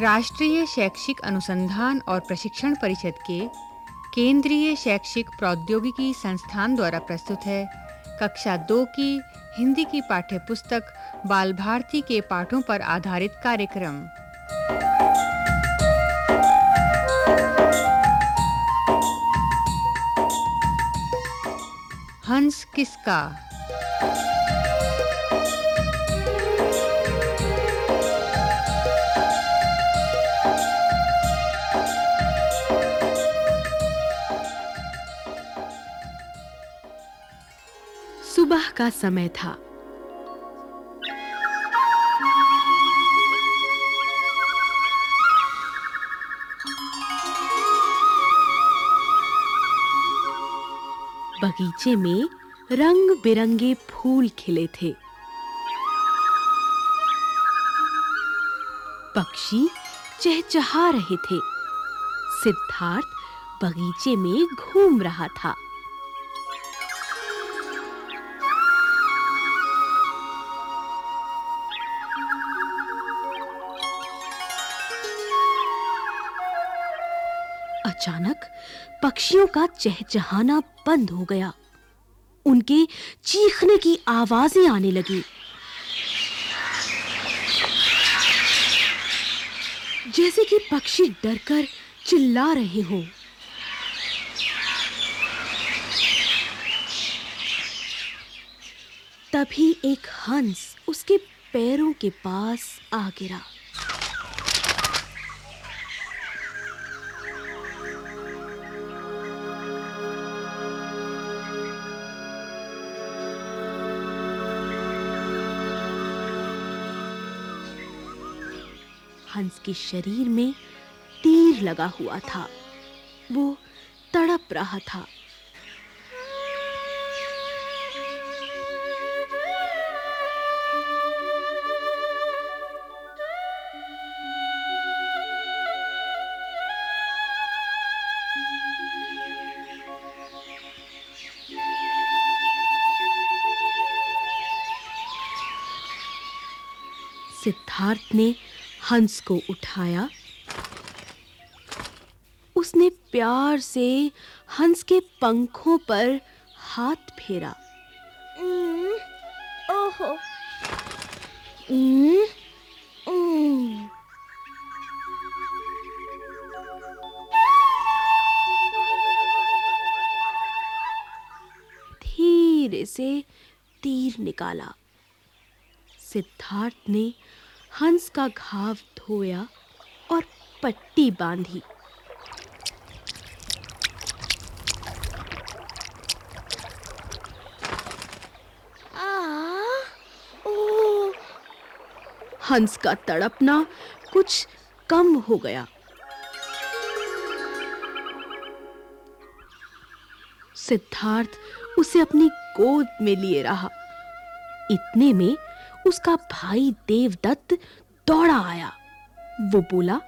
राष्ट्रीय शैक्षिक अनुसंधान और प्रशिक्षण परिषद के केंद्रीय शैक्षिक प्रौद्योगिकी संस्थान द्वारा प्रस्तुत है। कक्षा 2 की हिंदी की पाठ्य पुस्तक बाल भारती के पाठों पर आधारित कार्यक्रम। हंस किसका? सुबह का समय था। बगीचे में रंग-बिरंगे फूल खिले थे। पक्षी चहचहा रहे थे। सिद्धार्थ बगीचे में घूम रहा था। अचानक पक्षियों का चहचहाना बंद हो गया। उनके चीखने की आवाज़ें आने लगी। जैसे कि पक्षी डरकर चिल्ला रहे हों। तभी एक हंस उसके पैरों के पास आ गिरा। हंस के शरीर में तीर लगा हुआ था। वो तड़प रहा था। सिद्धार्थ ने हंस को उठाया। उसने प्यार से हंस के पंखों पर हाथ फेरा। ओहो। धीरे से तीर निकाला। सिद्धार्थ ने हंस का घाव धोया और पट्टी बांधी। हंस का तड़पना कुछ कम हो गया। सिद्धार्थ उसे अपनी गोद में लिए रहा। इतने में उसका भाई देवदत्त दौड़ा आया। वो बोला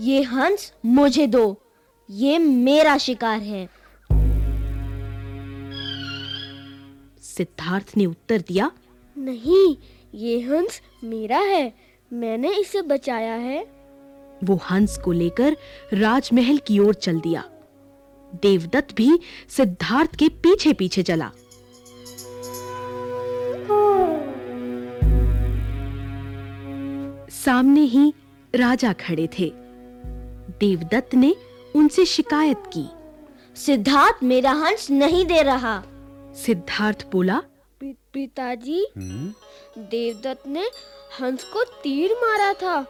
ये हंस मुझे दो ये मेरा शिकार है। सिद्धार्थ ने उत्तर दिया नहीं ये हंस मेरा है मैंने इसे बचाया है। वो हंस को लेकर राजमहल की ओर चल दिया। देवदत्त भी सिद्धार्थ के पीछे-पीछे चला। सामने ही राजा खड़े थे। देवदत्त ने उनसे शिकायत की। सिद्धार्थ मेरा हंस नहीं दे रहा। सिद्धार्थ बोला पि- पिताजी? देवदत्त ने हंस को तीर मारा था।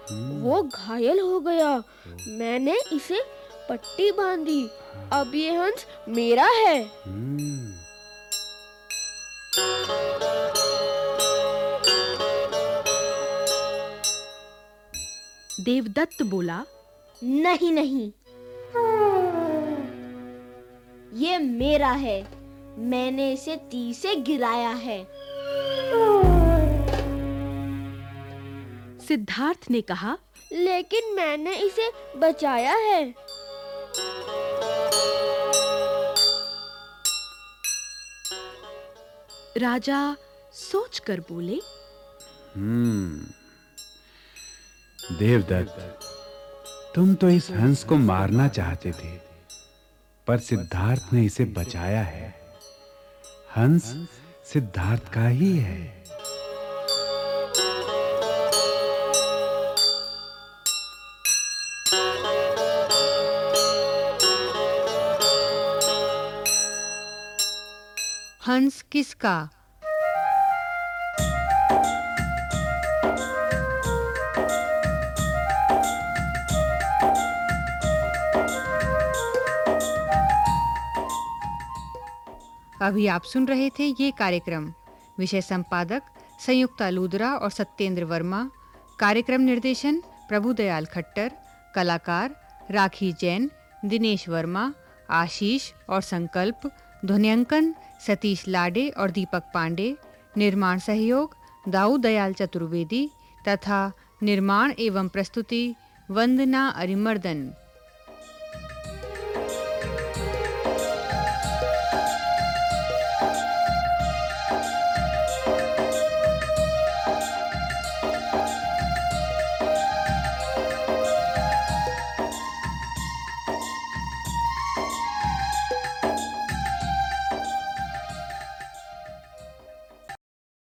वो घायल हो गया। मैंने इसे पट्टी बांधी। अब ये हंस मेरा है। देवदत्त बोला नहीं नहीं। ये मेरा है। मैंने इसे तीर से गिराया है। सिद्धार्थ ने कहा लेकिन मैंने इसे बचाया है। राजा सोचकर बोले हम्म। देवदत्त, तुम तो इस हंस को मारना चाहते थे, पर सिद्धार्थ ने इसे बचाया है। हंस सिद्धार्थ का ही है। हंस किसका? अभी आप सुन रहे थे ये कार्यक्रम। विषय संपादक संयुक्ता लूदरा और सत्येंद्र वर्मा। कार्यक्रम निर्देशन प्रभुदयाल खट्टर। कलाकार राखी जैन, दिनेश वर्मा, आशीष और संकल्प, ध्वनियांकन सतीश लाडे और दीपक पांडे। निर्माण सहयोग दाऊ दयाल चतुर्वेदी तथा निर्माण एवं प्रस्तुति वंदना अरिमर्दन।